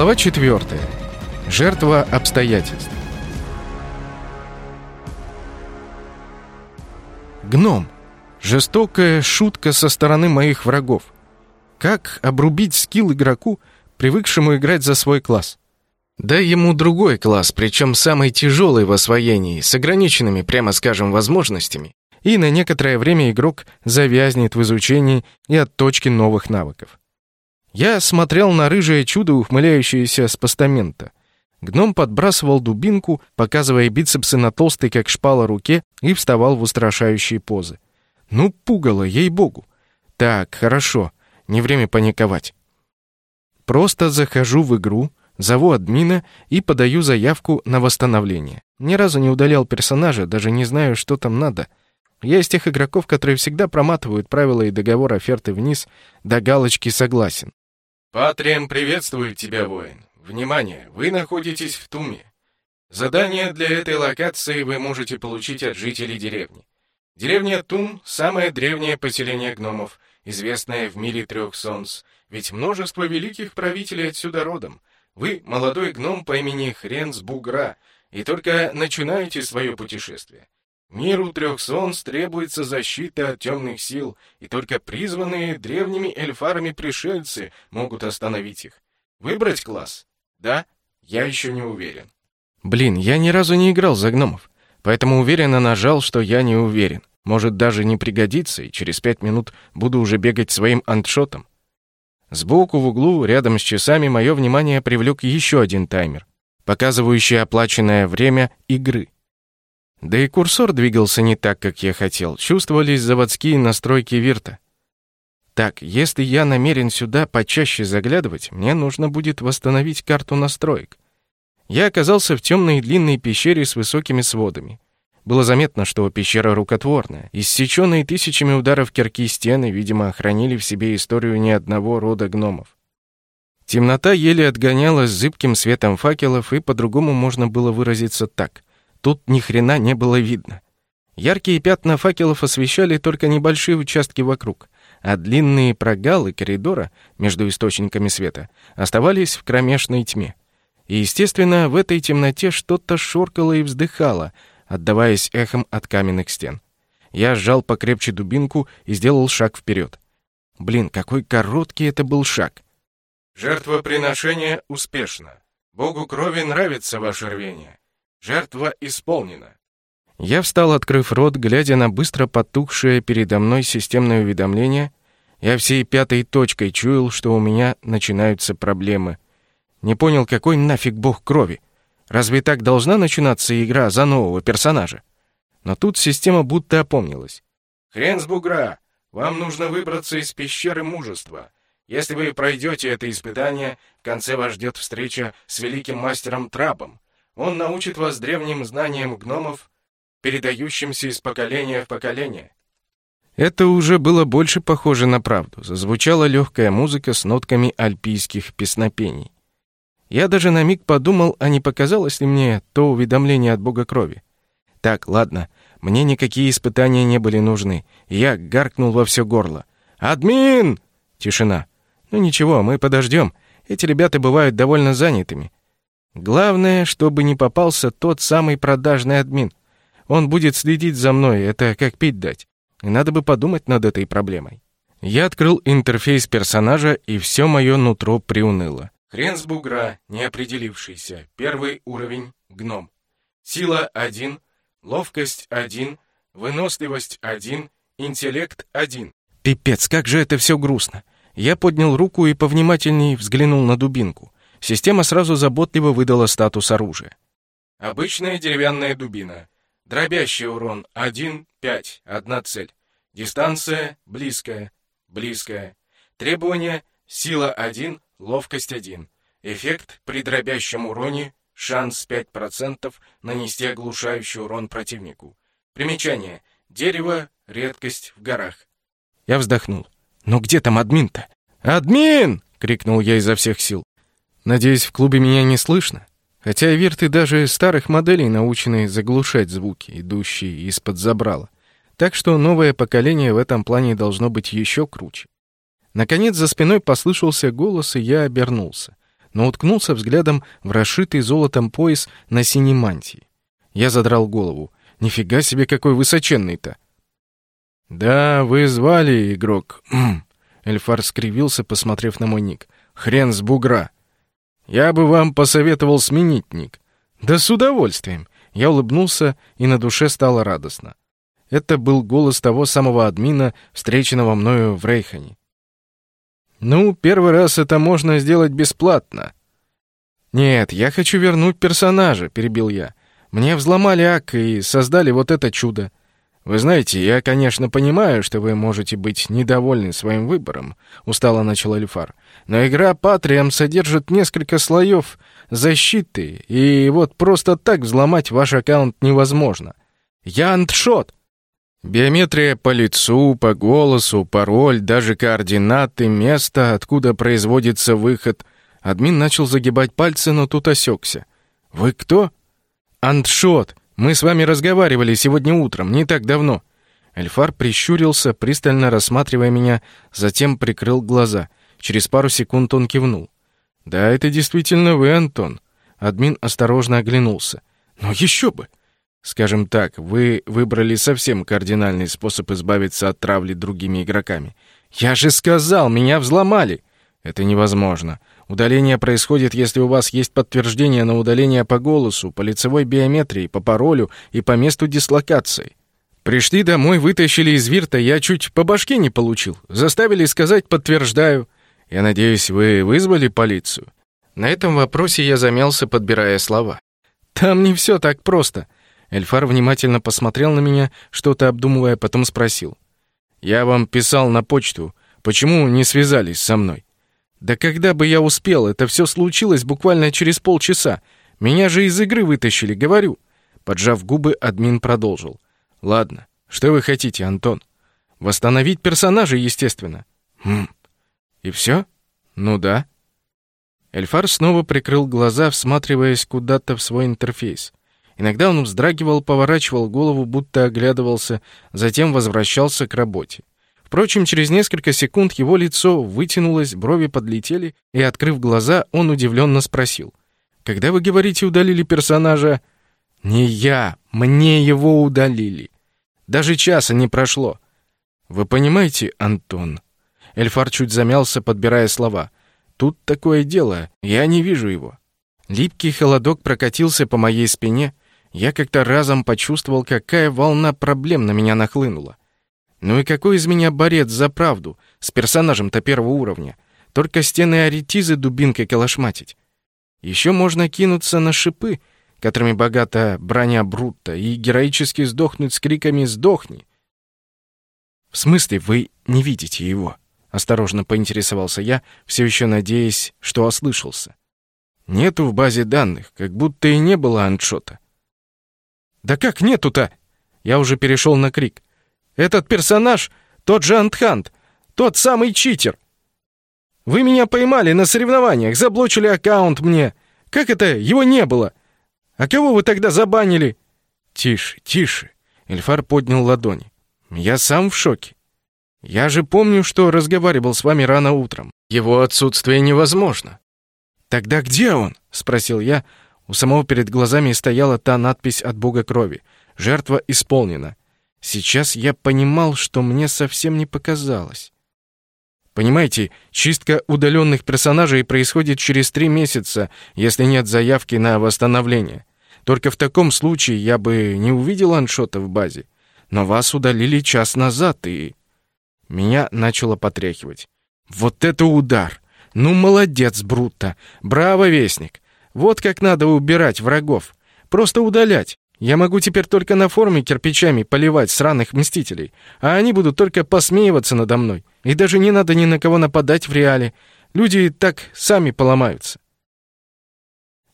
Глава 4. Жертва обстоятельств. Гном. Жестокая шутка со стороны моих врагов. Как обрубить скилл игроку, привыкшему играть за свой класс? Дай ему другой класс, причем самый тяжелый в освоении, с ограниченными, прямо скажем, возможностями, и на некоторое время игрок завязнет в изучении и отточке новых навыков. Я смотрел на рыжее чудо, ухмыляющееся с постамента. Гном подбрасывал дубинку, показывая бицепсы на толстой, как шпала, руке, и вставал в устрашающие позы. Ну, пугало, ей-богу. Так, хорошо, не время паниковать. Просто захожу в игру, зову админа и подаю заявку на восстановление. Ни разу не удалял персонажа, даже не знаю, что там надо. Я из тех игроков, которые всегда проматывают правила и договор оферты вниз до галочки «Согласен». Патрием приветствует тебя, воин. Внимание, вы находитесь в Туме. Задание для этой локации вы можете получить от жителей деревни. Деревня Тум — самое древнее поселение гномов, известное в мире трех солнц, ведь множество великих правителей отсюда родом. Вы — молодой гном по имени Хренс Бугра, и только начинаете свое путешествие. Миру трех солнц требуется защита от темных сил, и только призванные древними эльфарами пришельцы могут остановить их. Выбрать класс? Да? Я еще не уверен. Блин, я ни разу не играл за гномов, поэтому уверенно нажал, что я не уверен. Может даже не пригодится, и через пять минут буду уже бегать своим антшотом. Сбоку в углу, рядом с часами, мое внимание привлек еще один таймер, показывающий оплаченное время игры — да и курсор двигался не так, как я хотел. Чувствовались заводские настройки вирта. Так, если я намерен сюда почаще заглядывать, мне нужно будет восстановить карту настроек. Я оказался в темной длинной пещере с высокими сводами. Было заметно, что пещера рукотворная. Иссеченные тысячами ударов кирки стены, видимо, хранили в себе историю не одного рода гномов. Темнота еле отгонялась зыбким светом факелов, и по-другому можно было выразиться так. Тут ни хрена не было видно. Яркие пятна факелов освещали только небольшие участки вокруг, а длинные прогалы коридора между источниками света оставались в кромешной тьме. И, естественно, в этой темноте что-то шоркало и вздыхало, отдаваясь эхом от каменных стен. Я сжал покрепче дубинку и сделал шаг вперед. Блин, какой короткий это был шаг. Жертвоприношение успешно. Богу крови нравится ваше рвение. Жертва исполнена. Я встал, открыв рот, глядя на быстро потухшее передо мной системное уведомление. Я всей пятой точкой чуял, что у меня начинаются проблемы. Не понял, какой нафиг бог крови. Разве так должна начинаться игра за нового персонажа? Но тут система будто опомнилась. «Хрен с бугра! Вам нужно выбраться из пещеры мужества. Если вы пройдете это испытание, в конце вас ждет встреча с великим мастером Трабом. Он научит вас древним знаниям гномов, передающимся из поколения в поколение. Это уже было больше похоже на правду. Зазвучала легкая музыка с нотками альпийских песнопений. Я даже на миг подумал, а не показалось ли мне то уведомление от бога крови. Так, ладно, мне никакие испытания не были нужны. Я гаркнул во все горло. «Админ!» Тишина. «Ну ничего, мы подождем. Эти ребята бывают довольно занятыми. Главное, чтобы не попался тот самый продажный админ. Он будет следить за мной, это как пить дать. Надо бы подумать над этой проблемой. Я открыл интерфейс персонажа, и все мое нутро приуныло. Хрен с бугра, неопределившийся. Первый уровень — гном. Сила — 1, ловкость — 1, выносливость — 1, интеллект — 1. Пипец, как же это все грустно. Я поднял руку и повнимательней взглянул на дубинку. Система сразу заботливо выдала статус оружия. Обычная деревянная дубина. Дробящий урон 1, 5, одна цель. Дистанция близкая, близкая. Требования сила 1, ловкость 1. Эффект при дробящем уроне шанс 5% нанести оглушающий урон противнику. Примечание. Дерево — редкость в горах. Я вздохнул. «Ну где там админ-то?» «Админ!» — крикнул я изо всех сил. Надеюсь, в клубе меня не слышно. Хотя вирты даже старых моделей научены заглушать звуки, идущие из-под забрала. Так что новое поколение в этом плане должно быть еще круче. Наконец за спиной послышался голос, и я обернулся. но уткнулся взглядом в расшитый золотом пояс на синей мантии. Я задрал голову. Нифига себе, какой высоченный-то! «Да, вы звали, игрок?» Эльфар скривился, посмотрев на мой ник. «Хрен с бугра!» «Я бы вам посоветовал сменить ник». «Да с удовольствием!» Я улыбнулся, и на душе стало радостно. Это был голос того самого админа, встреченного мною в Рейхане. «Ну, первый раз это можно сделать бесплатно». «Нет, я хочу вернуть персонажа», — перебил я. «Мне взломали ак и создали вот это чудо. Вы знаете, я, конечно, понимаю, что вы можете быть недовольны своим выбором», — устало начал Эльфар. «Но игра Патриам содержит несколько слоев защиты, и вот просто так взломать ваш аккаунт невозможно. Я антшот!» Биометрия по лицу, по голосу, пароль, даже координаты, место, откуда производится выход. Админ начал загибать пальцы, но тут осекся. «Вы кто?» «Антшот! Мы с вами разговаривали сегодня утром, не так давно». Эльфар прищурился, пристально рассматривая меня, затем прикрыл глаза. Через пару секунд он кивнул. «Да, это действительно вы, Антон». Админ осторожно оглянулся. «Но еще бы! Скажем так, вы выбрали совсем кардинальный способ избавиться от травли другими игроками. Я же сказал, меня взломали. Это невозможно. Удаление происходит, если у вас есть подтверждение на удаление по голосу, по лицевой биометрии, по паролю и по месту дислокации. Пришли домой, вытащили из вирта, я чуть по башке не получил. Заставили сказать «подтверждаю». Я надеюсь, вы вызвали полицию? На этом вопросе я замялся, подбирая слова. Там не все так просто. Эльфар внимательно посмотрел на меня, что-то обдумывая, потом спросил. «Я вам писал на почту. Почему не связались со мной?» «Да когда бы я успел? Это все случилось буквально через полчаса. Меня же из игры вытащили, говорю». Поджав губы, админ продолжил. «Ладно, что вы хотите, Антон? Восстановить персонажа, естественно». «Хм. И все? Ну да». Эльфар снова прикрыл глаза, всматриваясь куда-то в свой интерфейс. Иногда он вздрагивал, поворачивал голову, будто оглядывался, затем возвращался к работе. Впрочем, через несколько секунд его лицо вытянулось, брови подлетели, и, открыв глаза, он удивленно спросил. «Когда, вы говорите, удалили персонажа?» «Не я, мне его удалили. Даже часа не прошло». «Вы понимаете, Антон?» Эльфар чуть замялся, подбирая слова. «Тут такое дело, я не вижу его». Липкий холодок прокатился по моей спине, я как-то разом почувствовал, какая волна проблем на меня нахлынула. Ну и какой из меня борец за правду, с персонажем-то первого уровня? Только стены аретизы дубинкой калашматить. Еще можно кинуться на шипы, которыми богата броня Брутта, и героически сдохнуть с криками «Сдохни!». «В смысле, вы не видите его?» — осторожно поинтересовался я, все еще надеясь, что ослышался. «Нету в базе данных, как будто и не было аншота. «Да как нету-то?» Я уже перешел на крик. «Этот персонаж — тот же Антхант, тот самый читер. Вы меня поймали на соревнованиях, заблочили аккаунт мне. Как это его не было? А кого вы тогда забанили?» «Тише, тише!» Эльфар поднял ладони. «Я сам в шоке. Я же помню, что разговаривал с вами рано утром. Его отсутствие невозможно». «Тогда где он?» — спросил я, у самого перед глазами стояла та надпись от бога крови. Жертва исполнена. Сейчас я понимал, что мне совсем не показалось. Понимаете, чистка удаленных персонажей происходит через три месяца, если нет заявки на восстановление. Только в таком случае я бы не увидел аншота в базе. Но вас удалили час назад, и... Меня начало потряхивать. Вот это удар! Ну, молодец, Брутто! Браво, Вестник! Вот как надо убирать врагов. Просто удалять. Я могу теперь только на форме кирпичами поливать сраных мстителей, а они будут только посмеиваться надо мной. И даже не надо ни на кого нападать в реале. Люди так сами поломаются.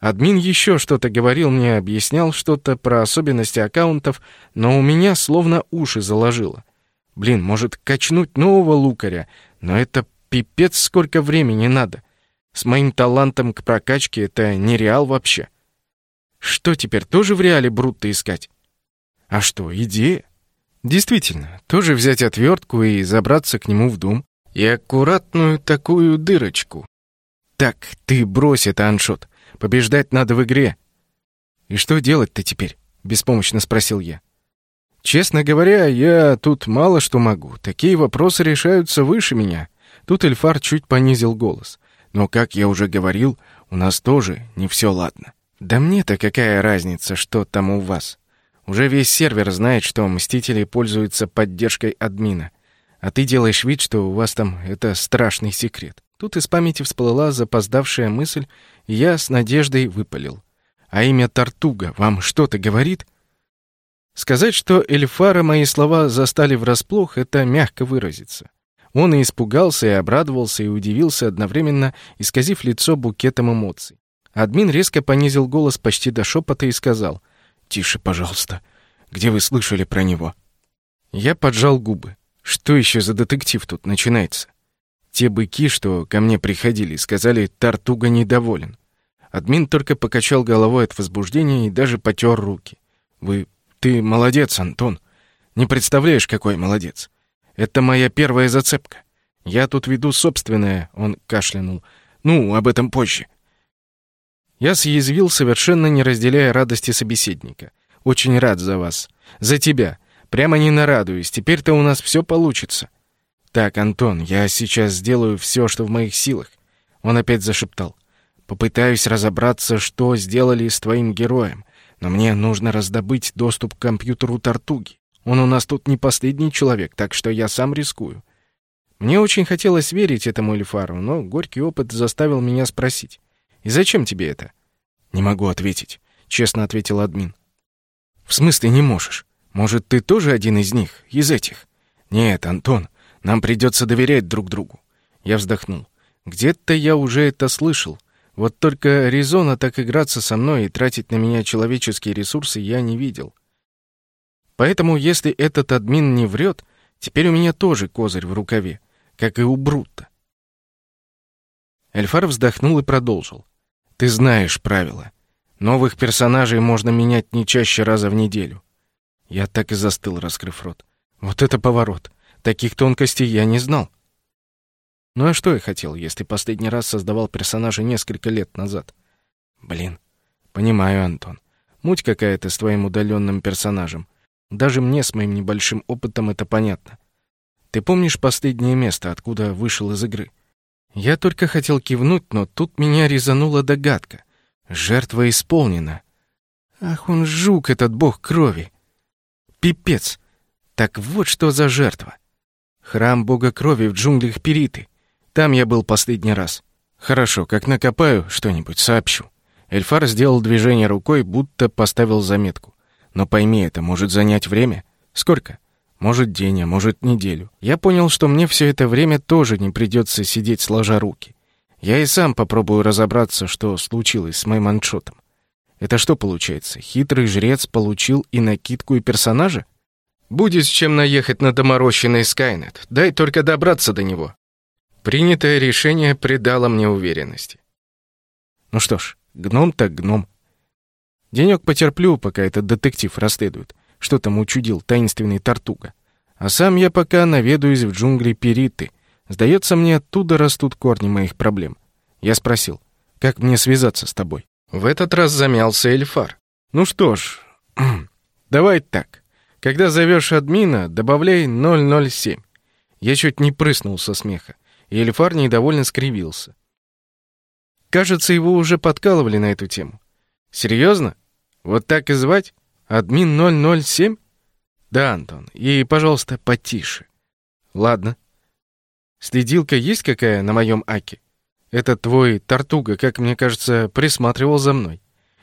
Админ еще что-то говорил мне, объяснял что-то про особенности аккаунтов, но у меня словно уши заложило. Блин, может качнуть нового лукаря, но это пипец сколько времени надо. С моим талантом к прокачке это не реал вообще. Что теперь, тоже в реале Брутто искать? А что, идея? Действительно, тоже взять отвертку и забраться к нему в дом. И аккуратную такую дырочку. Так, ты брось это, Аншот. Побеждать надо в игре. И что делать-то теперь? Беспомощно спросил я. Честно говоря, я тут мало что могу. Такие вопросы решаются выше меня. Тут Эльфар чуть понизил голос. Но, как я уже говорил, у нас тоже не все ладно. Да мне-то какая разница, что там у вас? Уже весь сервер знает, что Мстители пользуются поддержкой админа. А ты делаешь вид, что у вас там это страшный секрет. Тут из памяти всплыла запоздавшая мысль, и я с надеждой выпалил. А имя Тартуга вам что-то говорит? Сказать, что Эльфара мои слова застали врасплох, это мягко выразиться. Он и испугался, и обрадовался, и удивился одновременно, исказив лицо букетом эмоций. Админ резко понизил голос почти до шепота и сказал «Тише, пожалуйста. Где вы слышали про него?» Я поджал губы. Что еще за детектив тут начинается? Те быки, что ко мне приходили, сказали «Тартуга недоволен». Админ только покачал головой от возбуждения и даже потер руки. «Вы... ты молодец, Антон. Не представляешь, какой молодец. Это моя первая зацепка. Я тут веду собственное, он кашлянул. Ну, об этом позже. Я съязвил, совершенно не разделяя радости собеседника. Очень рад за вас. За тебя. Прямо не нарадуюсь. Теперь-то у нас все получится. Так, Антон, я сейчас сделаю все, что в моих силах. Он опять зашептал. Попытаюсь разобраться, что сделали с твоим героем. Но мне нужно раздобыть доступ к компьютеру Тартуги. Он у нас тут не последний человек, так что я сам рискую. Мне очень хотелось верить этому Эльфару, но горький опыт заставил меня спросить. «И зачем тебе это?» «Не могу ответить», — честно ответил админ. «В смысле не можешь? Может, ты тоже один из них, из этих?» «Нет, Антон, нам придется доверять друг другу». Я вздохнул. «Где-то я уже это слышал. Вот только резона так играться со мной и тратить на меня человеческие ресурсы я не видел. Поэтому, если этот админ не врет, теперь у меня тоже козырь в рукаве, как и у Брутта. Эльфар вздохнул и продолжил. «Ты знаешь правила. Новых персонажей можно менять не чаще раза в неделю». Я так и застыл, раскрыв рот. Вот это поворот. Таких тонкостей я не знал. Ну а что я хотел, если последний раз создавал персонажа несколько лет назад? Блин, понимаю, Антон. Муть какая-то с твоим удаленным персонажем. Даже мне с моим небольшим опытом это понятно. Ты помнишь последнее место, откуда вышел из игры? Я только хотел кивнуть, но тут меня резанула догадка. Жертва исполнена. Ах, он жук, этот бог крови. Пипец. Так вот что за жертва. Храм бога крови в джунглях Периты. Там я был последний раз. Хорошо, как накопаю что-нибудь, сообщу. Эльфар сделал движение рукой, будто поставил заметку. Но пойми, это может занять время. Сколько? Может, день, а может, неделю. Я понял, что мне все это время тоже не придется сидеть сложа руки. Я и сам попробую разобраться, что случилось с моим аншотом. Это что получается? Хитрый жрец получил и накидку, и персонажа? Будет с чем наехать на доморощенный Скайнет. Дай только добраться до него. Принятое решение придало мне уверенности. Ну что ж, гном так гном. Денек потерплю, пока этот детектив расследует, что там учудил таинственный Тартуга. А сам я пока наведаюсь в джунгли Периты. Сдается мне, оттуда растут корни моих проблем. Я спросил, как мне связаться с тобой? В этот раз замялся Эльфар. Ну что ж, давай так. Когда зовешь админа, добавляй 007. Я чуть не прыснул со смеха, и Эльфар недовольно скривился. Кажется, его уже подкалывали на эту тему. Серьезно? Вот так и звать? Админ 007? Да, Антон. И, пожалуйста, потише. Ладно. Следилка есть какая на моем аке? Этот твой Тартуга, как мне кажется, присматривал за мной.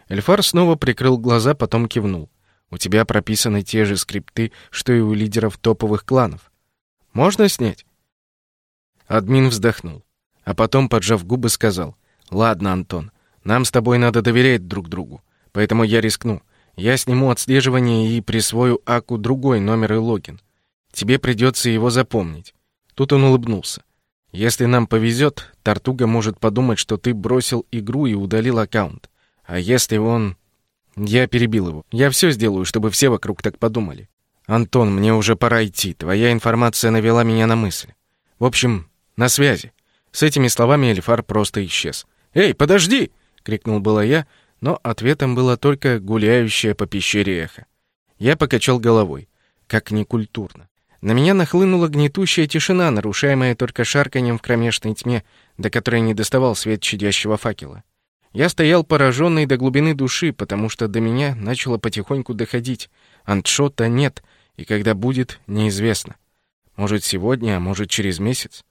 Эльфар снова прикрыл глаза, потом кивнул. У тебя прописаны те же скрипты, что и у лидеров топовых кланов. Можно снять? Админ вздохнул, а потом, поджав губы, сказал: "Ладно, Антон, нам с тобой надо доверять друг другу. Поэтому я рискну. Я сниму отслеживание и присвою Аку другой номер и логин. Тебе придется его запомнить. Тут он улыбнулся. Если нам повезет, Тартуга может подумать, что ты бросил игру и удалил аккаунт. А если он... Я перебил его. Я все сделаю, чтобы все вокруг так подумали. Антон, мне уже пора идти. Твоя информация навела меня на мысль. В общем, на связи. С этими словами Эльфар просто исчез. «Эй, подожди!» — крикнул было я, но ответом было только гуляющее по пещере эхо. Я покачал головой. Как некультурно. На меня нахлынула гнетущая тишина, нарушаемая только шарканьем в кромешной тьме, до которой не доставал свет чадящего факела. Я стоял пораженный до глубины души, потому что до меня начало потихоньку доходить. Антшота нет, и когда будет, неизвестно. Может, сегодня, а может, через месяц.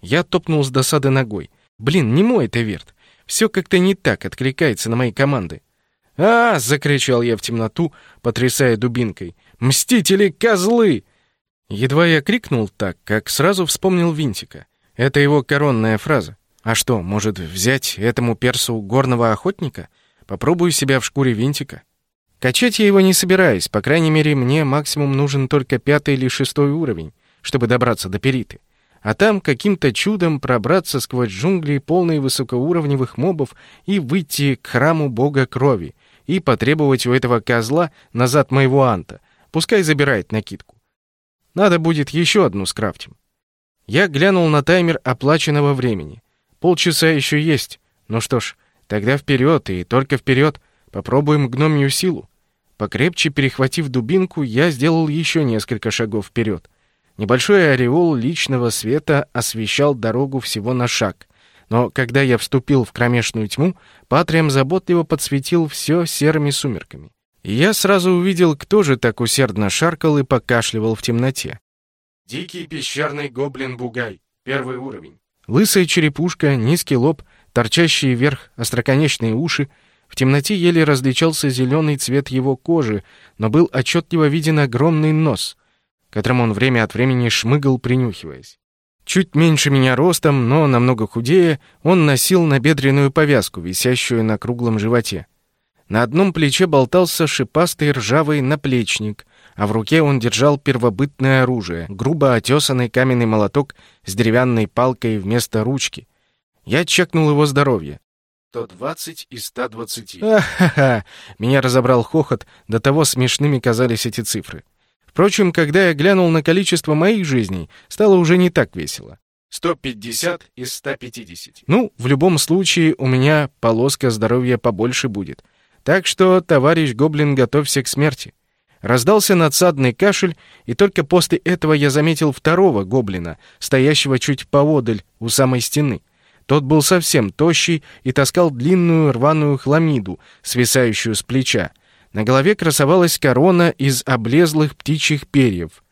Я топнул с досады ногой. Блин, не мой это верт. Все как-то не так откликается на мои команды. «А!» — закричал я в темноту, потрясая дубинкой. «Мстители, козлы!» Едва я крикнул так, как сразу вспомнил Винтика. Это его коронная фраза. А что, может взять этому персу горного охотника? Попробую себя в шкуре Винтика. Качать я его не собираюсь, по крайней мере, мне максимум нужен только пятый или шестой уровень, чтобы добраться до Периты. А там каким-то чудом пробраться сквозь джунгли, полные высокоуровневых мобов, и выйти к храму бога крови, и потребовать у этого козла назад моего анта. Пускай забирает накидку. Надо будет еще одну скрафтим. Я глянул на таймер оплаченного времени. Полчаса еще есть. Ну что ж, тогда вперед и только вперед. Попробуем гномью силу. Покрепче перехватив дубинку, я сделал еще несколько шагов вперед. Небольшой ореол личного света освещал дорогу всего на шаг. Но когда я вступил в кромешную тьму, Патриам заботливо подсветил все серыми сумерками. И я сразу увидел, кто же так усердно шаркал и покашливал в темноте. Дикий пещерный гоблин-бугай. Первый уровень. Лысая черепушка, низкий лоб, торчащие вверх остроконечные уши. В темноте еле различался зеленый цвет его кожи, но был отчетливо виден огромный нос, которым он время от времени шмыгал, принюхиваясь. Чуть меньше меня ростом, но намного худее, он носил набедренную повязку, висящую на круглом животе. На одном плече болтался шипастый ржавый наплечник, а в руке он держал первобытное оружие, грубо отесанный каменный молоток с деревянной палкой вместо ручки. Я чекнул его здоровье. 120 из 120. Ха-ха-ха! Меня разобрал хохот, до того смешными казались эти цифры. Впрочем, когда я глянул на количество моих жизней, стало уже не так весело. 150 из 150. Ну, в любом случае, у меня полоска здоровья побольше будет. Так что, товарищ Гоблин, готовься к смерти. Раздался надсадный кашель, и только после этого я заметил второго гоблина, стоящего чуть поодаль, у самой стены. Тот был совсем тощий и таскал длинную рваную хламиду, свисающую с плеча. На голове красовалась корона из облезлых птичьих перьев.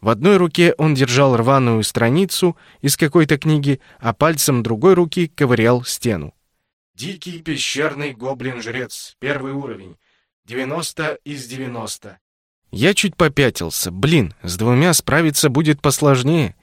В одной руке он держал рваную страницу из какой-то книги, а пальцем другой руки ковырял стену. Дикий пещерный гоблин-жрец. Первый уровень. 90 из 90. Я чуть попятился. Блин, с двумя справиться будет посложнее.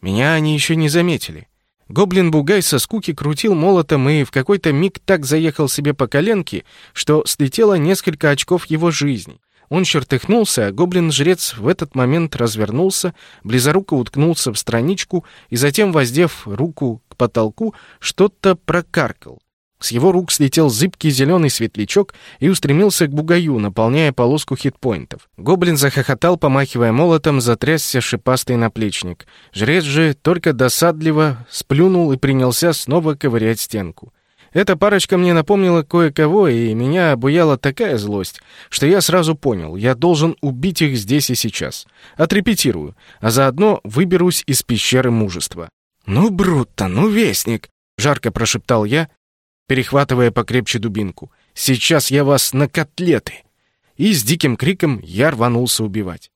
Меня они еще не заметили. Гоблин-бугай со скуки крутил молотом и в какой-то миг так заехал себе по коленке, что слетело несколько очков его жизни. Он чертыхнулся, а гоблин-жрец в этот момент развернулся, близоруко уткнулся в страничку и затем, воздев руку к потолку, что-то прокаркал. С его рук слетел зыбкий зеленый светлячок и устремился к бугаю, наполняя полоску хитпоинтов. Гоблин захохотал, помахивая молотом, затрясся шипастый наплечник. Жрец же только досадливо сплюнул и принялся снова ковырять стенку. Эта парочка мне напомнила кое-кого, и меня обуяла такая злость, что я сразу понял, я должен убить их здесь и сейчас. Отрепетирую, а заодно выберусь из пещеры мужества. «Ну, Брутто, ну, вестник!» — жарко прошептал я, перехватывая покрепче дубинку. «Сейчас я вас на котлеты!» И с диким криком я рванулся убивать.